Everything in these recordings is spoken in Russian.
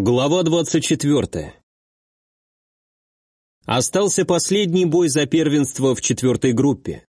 Глава 24. Остался последний бой за первенство в четвертой группе.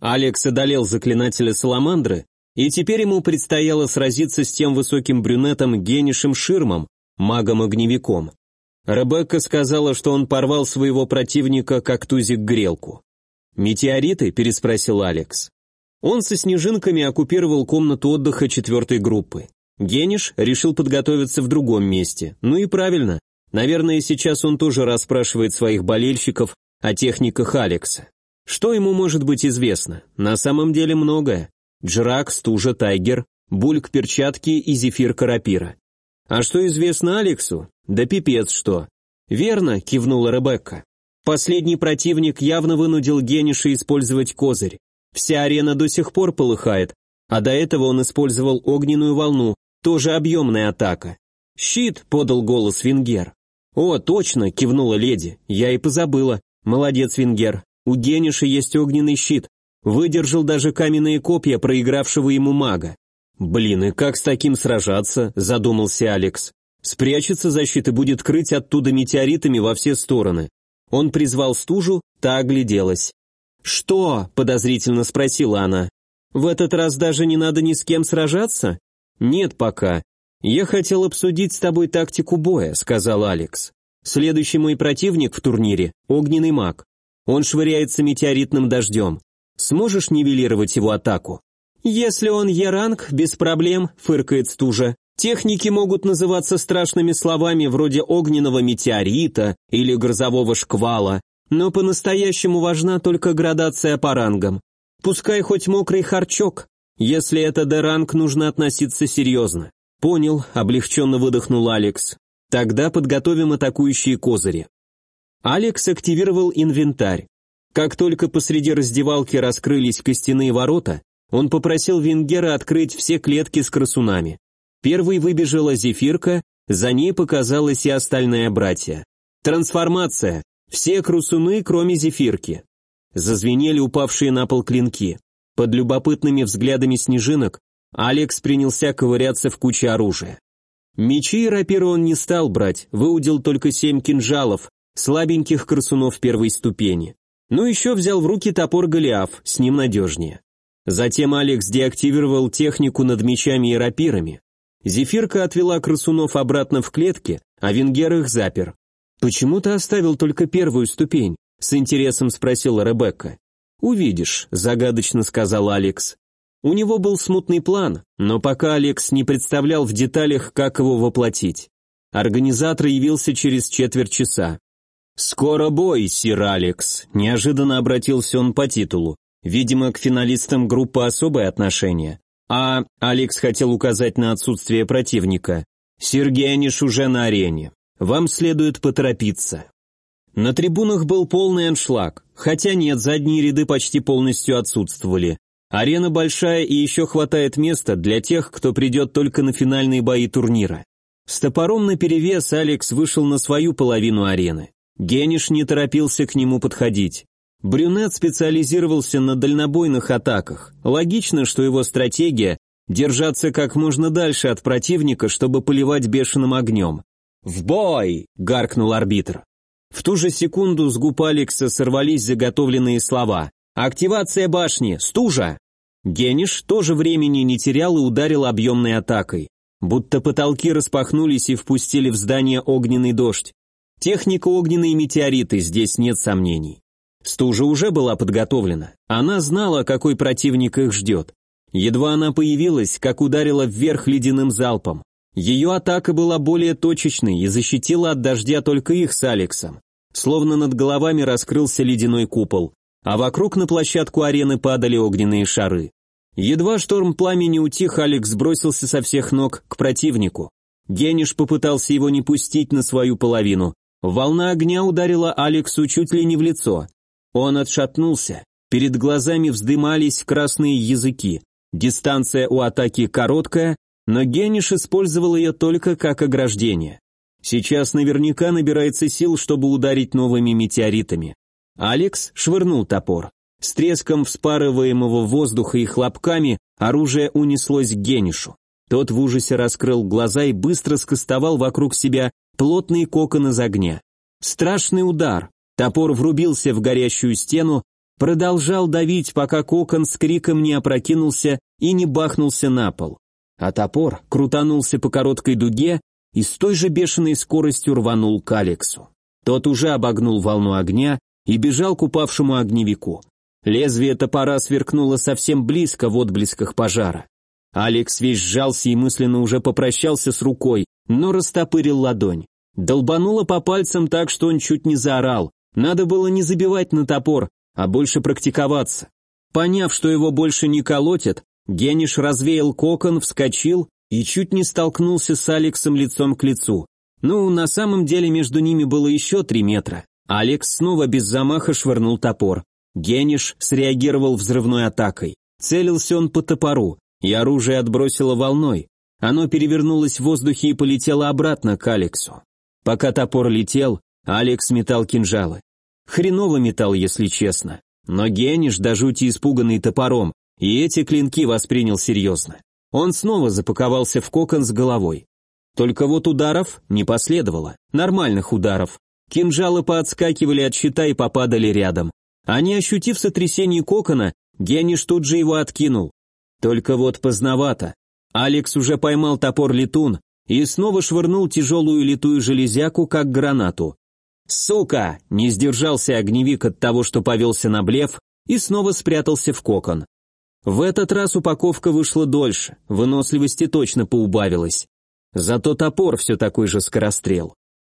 Алекс одолел заклинателя Саламандры, и теперь ему предстояло сразиться с тем высоким брюнетом Генишем Ширмом, магом-огневиком. Ребекка сказала, что он порвал своего противника, как тузик грелку. «Метеориты?» – переспросил Алекс. Он со снежинками оккупировал комнату отдыха четвертой группы. Гениш решил подготовиться в другом месте. Ну и правильно. Наверное, сейчас он тоже расспрашивает своих болельщиков о техниках Алекса. Что ему может быть известно? На самом деле многое. Джрак, стужа, тайгер, бульк перчатки и зефир карапира. А что известно Алексу? Да пипец что. Верно, кивнула Ребекка. Последний противник явно вынудил Гениша использовать козырь. Вся арена до сих пор полыхает, а до этого он использовал огненную волну, тоже объемная атака. «Щит!» — подал голос Венгер. «О, точно!» — кивнула леди. «Я и позабыла. Молодец, Венгер. У Гениша есть огненный щит. Выдержал даже каменные копья проигравшего ему мага. «Блин, и как с таким сражаться?» – задумался Алекс. «Спрячется защита будет крыть оттуда метеоритами во все стороны». Он призвал стужу, та огляделась. «Что?» – подозрительно спросила она. «В этот раз даже не надо ни с кем сражаться?» «Нет пока. Я хотел обсудить с тобой тактику боя», — сказал Алекс. «Следующий мой противник в турнире — огненный маг. Он швыряется метеоритным дождем. Сможешь нивелировать его атаку?» «Если он Е-ранг, без проблем», — фыркает стужа. «Техники могут называться страшными словами вроде огненного метеорита или грозового шквала, но по-настоящему важна только градация по рангам. Пускай хоть мокрый харчок, если это Д-ранг, нужно относиться серьезно. Понял, облегченно выдохнул Алекс. Тогда подготовим атакующие козыри. Алекс активировал инвентарь. Как только посреди раздевалки раскрылись костяные ворота, он попросил Венгера открыть все клетки с красунами. Первой выбежала зефирка, за ней показалась и остальная братья. Трансформация. Все красуны, кроме зефирки. Зазвенели упавшие на пол клинки. Под любопытными взглядами снежинок Алекс принялся ковыряться в куче оружия. Мечи и рапиры он не стал брать, выудил только семь кинжалов, слабеньких красунов первой ступени. Ну еще взял в руки топор Голиаф, с ним надежнее. Затем Алекс деактивировал технику над мечами и рапирами. Зефирка отвела красунов обратно в клетки, а Венгер их запер. «Почему ты оставил только первую ступень?» — с интересом спросила Ребекка. «Увидишь», — загадочно сказал Алекс. У него был смутный план, но пока Алекс не представлял в деталях, как его воплотить. Организатор явился через четверть часа. «Скоро бой, сир Алекс», — неожиданно обратился он по титулу. Видимо, к финалистам группы особое отношение. А Алекс хотел указать на отсутствие противника. «Сергеяниш уже на арене. Вам следует поторопиться». На трибунах был полный аншлаг, хотя нет, задние ряды почти полностью отсутствовали. Арена большая и еще хватает места для тех, кто придет только на финальные бои турнира. С топором наперевес Алекс вышел на свою половину арены. Гениш не торопился к нему подходить. Брюнет специализировался на дальнобойных атаках. Логично, что его стратегия – держаться как можно дальше от противника, чтобы поливать бешеным огнем. «В бой!» – гаркнул арбитр. В ту же секунду с губ Алекса сорвались заготовленные слова. «Активация башни! Стужа!» Гениш тоже времени не терял и ударил объемной атакой. Будто потолки распахнулись и впустили в здание огненный дождь. Техника огненные метеориты, здесь нет сомнений. Стужа уже была подготовлена. Она знала, какой противник их ждет. Едва она появилась, как ударила вверх ледяным залпом. Ее атака была более точечной и защитила от дождя только их с Алексом. Словно над головами раскрылся ледяной купол, а вокруг на площадку арены падали огненные шары. Едва шторм пламени утих, Алекс бросился со всех ног к противнику. Гениш попытался его не пустить на свою половину. Волна огня ударила Алексу чуть ли не в лицо. Он отшатнулся. Перед глазами вздымались красные языки. Дистанция у атаки короткая, но Гениш использовал ее только как ограждение. Сейчас наверняка набирается сил, чтобы ударить новыми метеоритами. Алекс швырнул топор. С треском вспарываемого воздуха и хлопками оружие унеслось к Генишу. Тот в ужасе раскрыл глаза и быстро скостовал вокруг себя плотный кокон из огня. Страшный удар. Топор врубился в горящую стену, продолжал давить, пока кокон с криком не опрокинулся и не бахнулся на пол. А топор крутанулся по короткой дуге и с той же бешеной скоростью рванул к Алексу. Тот уже обогнул волну огня и бежал к упавшему огневику. Лезвие топора сверкнуло совсем близко в отблесках пожара. Алекс весь сжался и мысленно уже попрощался с рукой, но растопырил ладонь. Долбануло по пальцам так, что он чуть не заорал. Надо было не забивать на топор, а больше практиковаться. Поняв, что его больше не колотят, Гениш развеял кокон, вскочил и чуть не столкнулся с Алексом лицом к лицу. Ну, на самом деле между ними было еще три метра. Алекс снова без замаха швырнул топор. Гениш среагировал взрывной атакой. Целился он по топору, и оружие отбросило волной. Оно перевернулось в воздухе и полетело обратно к Алексу. Пока топор летел, Алекс метал кинжалы. Хреново метал, если честно. Но Гениш до жути испуганный топором, и эти клинки воспринял серьезно. Он снова запаковался в кокон с головой. Только вот ударов не последовало, нормальных ударов. Кинжалы поотскакивали от щита и попадали рядом. А не ощутив сотрясение кокона, Гениш тут же его откинул. Только вот поздновато. Алекс уже поймал топор летун и снова швырнул тяжелую литую железяку, как гранату. «Сука!» – не сдержался огневик от того, что повелся на блеф, и снова спрятался в кокон. В этот раз упаковка вышла дольше, выносливости точно поубавилась. Зато топор все такой же скорострел.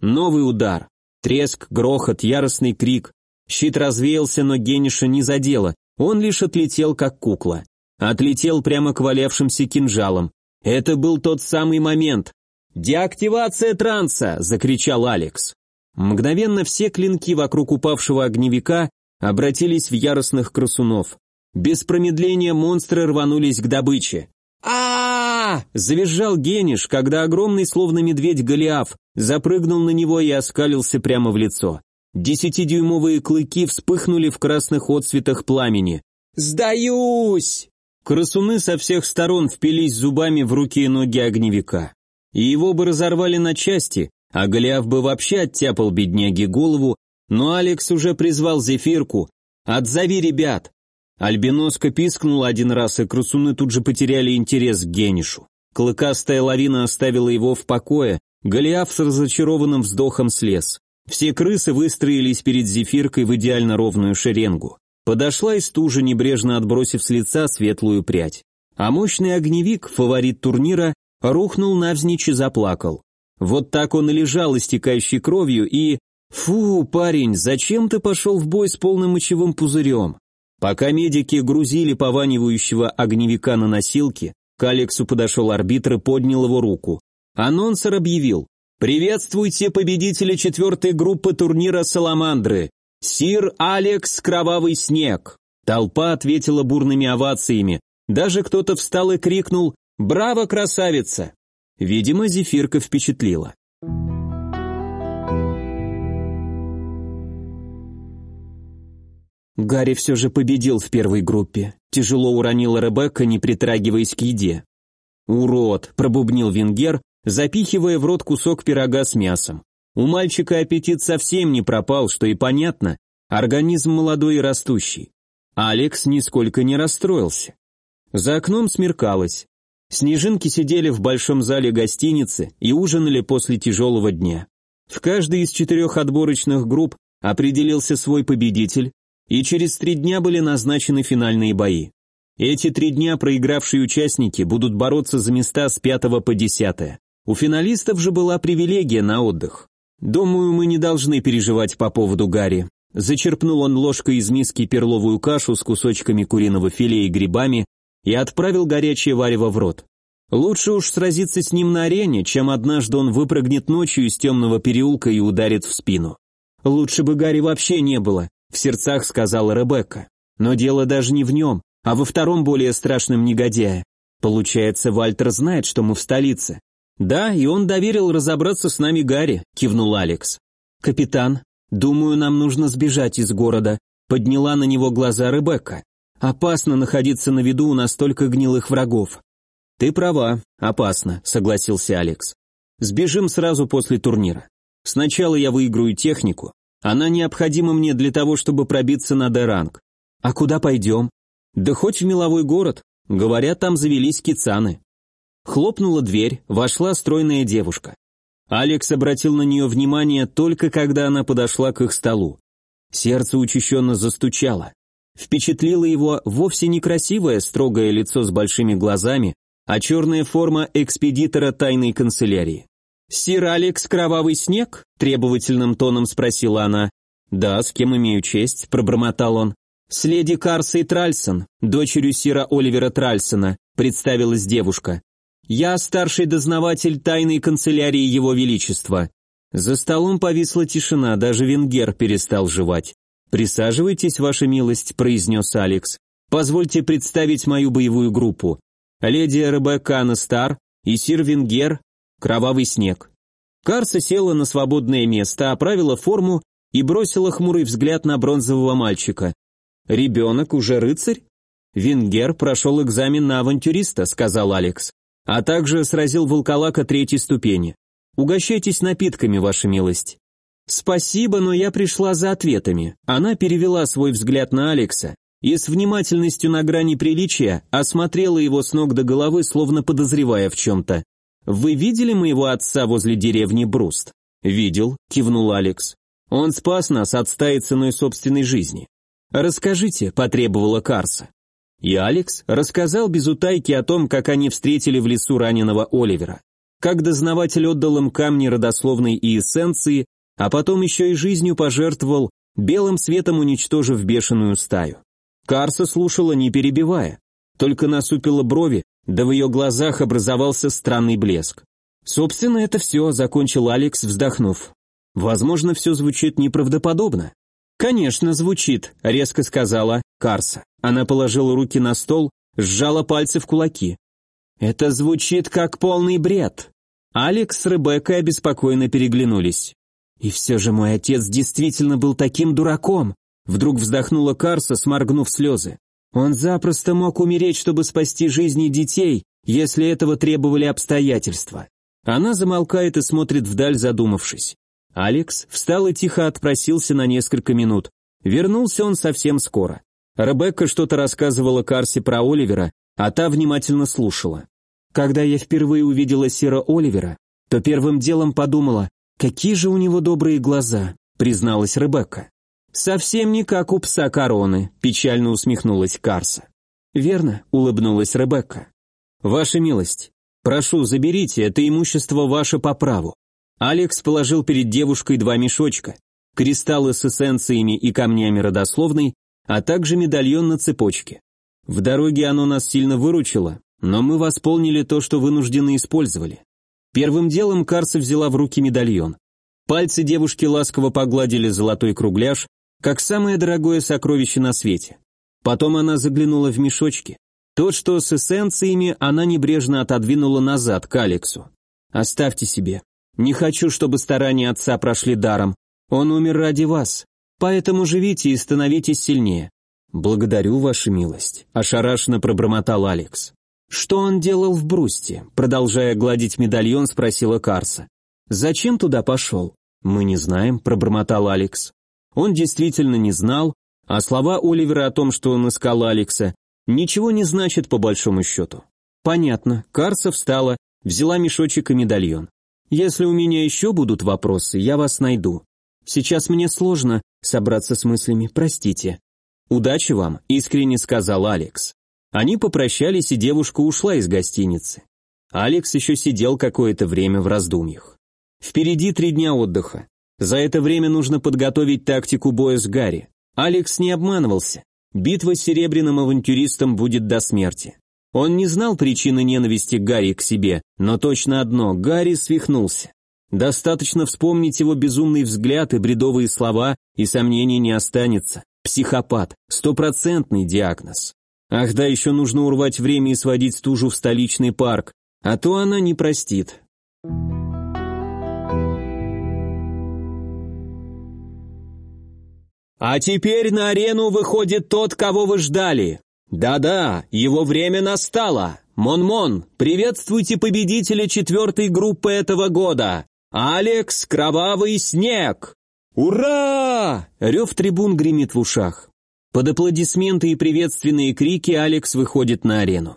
Новый удар. Треск, грохот, яростный крик. Щит развеялся, но Гениша не задело, он лишь отлетел, как кукла. Отлетел прямо к валявшимся кинжалам. Это был тот самый момент. «Деактивация транса!» – закричал Алекс. Мгновенно все клинки вокруг упавшего огневика обратились в яростных красунов. Без промедления монстры рванулись к добыче. а, завизжал Гениш, когда огромный, словно медведь Голиаф, запрыгнул на него и оскалился прямо в лицо. Десятидюймовые клыки вспыхнули в красных отсветах пламени. «Сдаюсь!» Красуны со всех сторон впились зубами в руки и ноги огневика. И его бы разорвали на части, а Голиаф бы вообще оттяпал бедняге голову, но Алекс уже призвал Зефирку. «Отзови ребят!» Альбиноска пискнула один раз, и красуны тут же потеряли интерес к Генишу. Клыкастая лавина оставила его в покое, Голиаф с разочарованным вздохом слез. Все крысы выстроились перед зефиркой в идеально ровную шеренгу. Подошла и стужа, небрежно отбросив с лица светлую прядь. А мощный огневик, фаворит турнира, рухнул навзничь и заплакал. Вот так он и лежал, истекающий кровью, и... «Фу, парень, зачем ты пошел в бой с полным мочевым пузырем?» Пока медики грузили пованивающего огневика на носилки, к Алексу подошел арбитр и поднял его руку. Анонсер объявил «Приветствуйте победителя четвертой группы турнира «Саламандры», Сир Алекс Кровавый Снег». Толпа ответила бурными овациями. Даже кто-то встал и крикнул «Браво, красавица!». Видимо, зефирка впечатлила. Гарри все же победил в первой группе. Тяжело уронила Ребекка, не притрагиваясь к еде. «Урод!» – пробубнил Венгер, запихивая в рот кусок пирога с мясом. У мальчика аппетит совсем не пропал, что и понятно, организм молодой и растущий. Алекс нисколько не расстроился. За окном смеркалось. Снежинки сидели в большом зале гостиницы и ужинали после тяжелого дня. В каждой из четырех отборочных групп определился свой победитель, и через три дня были назначены финальные бои. Эти три дня проигравшие участники будут бороться за места с пятого по десятое. У финалистов же была привилегия на отдых. Думаю, мы не должны переживать по поводу Гарри. Зачерпнул он ложкой из миски перловую кашу с кусочками куриного филе и грибами и отправил горячее варево в рот. Лучше уж сразиться с ним на арене, чем однажды он выпрыгнет ночью из темного переулка и ударит в спину. Лучше бы Гарри вообще не было, в сердцах сказала Ребекка. Но дело даже не в нем, а во втором более страшном негодяе. Получается, Вальтер знает, что мы в столице. «Да, и он доверил разобраться с нами Гарри», — кивнул Алекс. «Капитан, думаю, нам нужно сбежать из города», — подняла на него глаза Ребекка. «Опасно находиться на виду у настолько гнилых врагов». «Ты права, опасно», — согласился Алекс. «Сбежим сразу после турнира. Сначала я выиграю технику. Она необходима мне для того, чтобы пробиться на Д-ранг. А куда пойдем? Да хоть в меловой город. Говорят, там завелись кицаны». Хлопнула дверь, вошла стройная девушка. Алекс обратил на нее внимание только когда она подошла к их столу. Сердце учащенно застучало. Впечатлило его вовсе не красивое строгое лицо с большими глазами, а черная форма экспедитора тайной канцелярии. «Сир Алекс Кровавый Снег?» – требовательным тоном спросила она. «Да, с кем имею честь?» – пробормотал он. «С леди Карсой Тральсон, дочерью сира Оливера Тральсона», – представилась девушка. «Я старший дознаватель тайной канцелярии Его Величества». За столом повисла тишина, даже Венгер перестал жевать. «Присаживайтесь, ваша милость», – произнес Алекс. «Позвольте представить мою боевую группу. Леди Ребекка Анастар и сир Венгер, Кровавый снег». Карса села на свободное место, оправила форму и бросила хмурый взгляд на бронзового мальчика. «Ребенок уже рыцарь?» «Венгер прошел экзамен на авантюриста», — сказал Алекс а также сразил волколака третьей ступени. Угощайтесь напитками, ваша милость. Спасибо, но я пришла за ответами. Она перевела свой взгляд на Алекса и с внимательностью на грани приличия осмотрела его с ног до головы, словно подозревая в чем-то. «Вы видели моего отца возле деревни Бруст?» «Видел», — кивнул Алекс. «Он спас нас от стаи ценой собственной жизни». «Расскажите», — потребовала Карса. И Алекс рассказал без утайки о том, как они встретили в лесу раненого Оливера, как дознаватель отдал им камни родословной и эссенции, а потом еще и жизнью пожертвовал, белым светом уничтожив бешеную стаю. Карса слушала, не перебивая, только насупила брови, да в ее глазах образовался странный блеск. Собственно, это все, закончил Алекс, вздохнув. Возможно, все звучит неправдоподобно. «Конечно, звучит», — резко сказала Карса. Она положила руки на стол, сжала пальцы в кулаки. «Это звучит как полный бред». Алекс с Ребеккой обеспокоенно переглянулись. «И все же мой отец действительно был таким дураком», вдруг вздохнула Карса, сморгнув слезы. «Он запросто мог умереть, чтобы спасти жизни детей, если этого требовали обстоятельства». Она замолкает и смотрит вдаль, задумавшись. Алекс встал и тихо отпросился на несколько минут. Вернулся он совсем скоро. Ребекка что-то рассказывала Карсе про Оливера, а та внимательно слушала. Когда я впервые увидела Сира Оливера, то первым делом подумала, какие же у него добрые глаза, призналась Ребекка. Совсем не как у пса короны, печально усмехнулась Карса. Верно, улыбнулась Ребекка. Ваша милость, прошу, заберите, это имущество ваше по праву. Алекс положил перед девушкой два мешочка, кристаллы с эссенциями и камнями родословной, а также медальон на цепочке. В дороге оно нас сильно выручило, но мы восполнили то, что вынуждены использовали. Первым делом Карса взяла в руки медальон. Пальцы девушки ласково погладили золотой кругляш, как самое дорогое сокровище на свете. Потом она заглянула в мешочки. Тот, что с эссенциями, она небрежно отодвинула назад к Алексу. «Оставьте себе. Не хочу, чтобы старания отца прошли даром. Он умер ради вас. Поэтому живите и становитесь сильнее. Благодарю, ваша милость, ошарашенно пробормотал Алекс. Что он делал в Брусте? Продолжая гладить медальон, спросила Карса. Зачем туда пошел? Мы не знаем, пробормотал Алекс. Он действительно не знал, а слова Оливера о том, что он искал Алекса, ничего не значит по большому счету. Понятно. Карса встала, взяла мешочек и медальон. Если у меня еще будут вопросы, я вас найду. Сейчас мне сложно собраться с мыслями, простите. Удачи вам, искренне сказал Алекс. Они попрощались, и девушка ушла из гостиницы. Алекс еще сидел какое-то время в раздумьях. Впереди три дня отдыха. За это время нужно подготовить тактику боя с Гарри. Алекс не обманывался. Битва с серебряным авантюристом будет до смерти. Он не знал причины ненависти Гарри к себе, но точно одно – Гарри свихнулся. Достаточно вспомнить его безумный взгляд и бредовые слова, и сомнений не останется. Психопат, стопроцентный диагноз. Ах да, еще нужно урвать время и сводить стужу в столичный парк, а то она не простит. А теперь на арену выходит тот, кого вы ждали. Да-да, его время настало. Монмон, приветствуйте победителя четвертой группы этого года! Алекс Кровавый Снег!» «Ура!» — рев трибун гремит в ушах. Под аплодисменты и приветственные крики Алекс выходит на арену.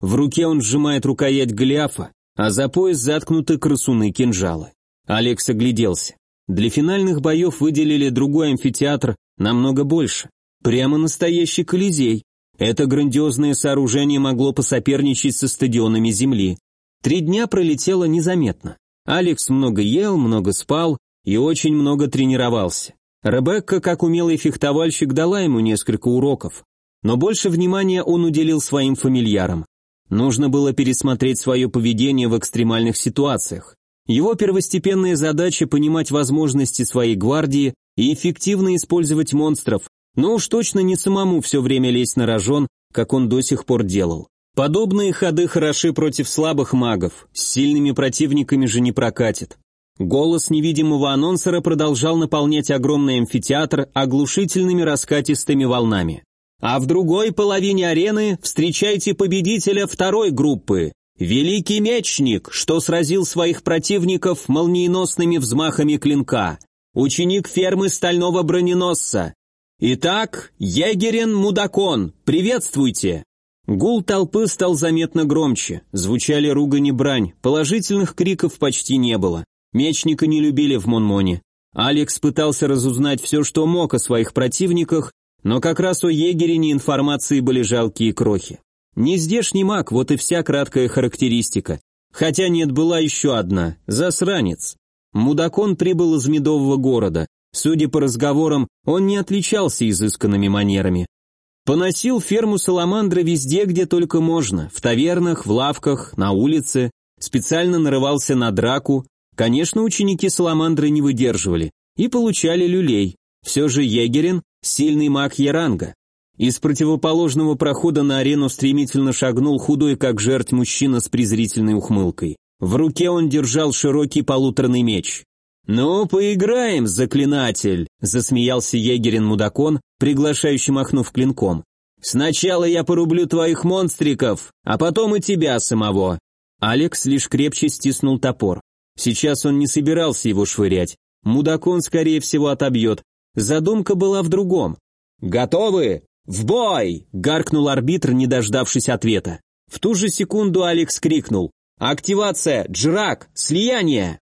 В руке он сжимает рукоять гляфа, а за пояс заткнуты красуны кинжалы. Алекс огляделся. Для финальных боев выделили другой амфитеатр намного больше. Прямо настоящий Колизей. Это грандиозное сооружение могло посоперничать со стадионами Земли. Три дня пролетело незаметно. Алекс много ел, много спал и очень много тренировался. Ребекка, как умелый фехтовальщик, дала ему несколько уроков. Но больше внимания он уделил своим фамильярам. Нужно было пересмотреть свое поведение в экстремальных ситуациях. Его первостепенная задача – понимать возможности своей гвардии и эффективно использовать монстров, но уж точно не самому все время лезть на рожон, как он до сих пор делал. Подобные ходы хороши против слабых магов, с сильными противниками же не прокатит. Голос невидимого анонсера продолжал наполнять огромный амфитеатр оглушительными раскатистыми волнами. А в другой половине арены встречайте победителя второй группы, Великий мечник, что сразил своих противников молниеносными взмахами клинка, ученик фермы стального броненосца. Итак, Егерин Мудакон, приветствуйте! Гул толпы стал заметно громче, звучали ругань и брань, положительных криков почти не было. Мечника не любили в Монмоне. Алекс пытался разузнать все, что мог о своих противниках, но как раз о егерине информации были жалкие крохи. Не здешний маг, вот и вся краткая характеристика. Хотя нет, была еще одна. Засранец. Мудакон прибыл из медового города. Судя по разговорам, он не отличался изысканными манерами. Поносил ферму Саламандра везде, где только можно. В тавернах, в лавках, на улице. Специально нарывался на драку. Конечно, ученики Саламандры не выдерживали. И получали люлей. Все же Егерин – сильный маг Яранга. Из противоположного прохода на арену стремительно шагнул худой, как жертв мужчина с презрительной ухмылкой. В руке он держал широкий полуторный меч. «Ну, поиграем, заклинатель!» – засмеялся егерин Мудакон, приглашающий махнув клинком. «Сначала я порублю твоих монстриков, а потом и тебя самого!» Алекс лишь крепче стиснул топор. Сейчас он не собирался его швырять. Мудакон, скорее всего, отобьет. Задумка была в другом. «Готовы?» «В бой!» – гаркнул арбитр, не дождавшись ответа. В ту же секунду Алекс крикнул «Активация! Джрак! Слияние!»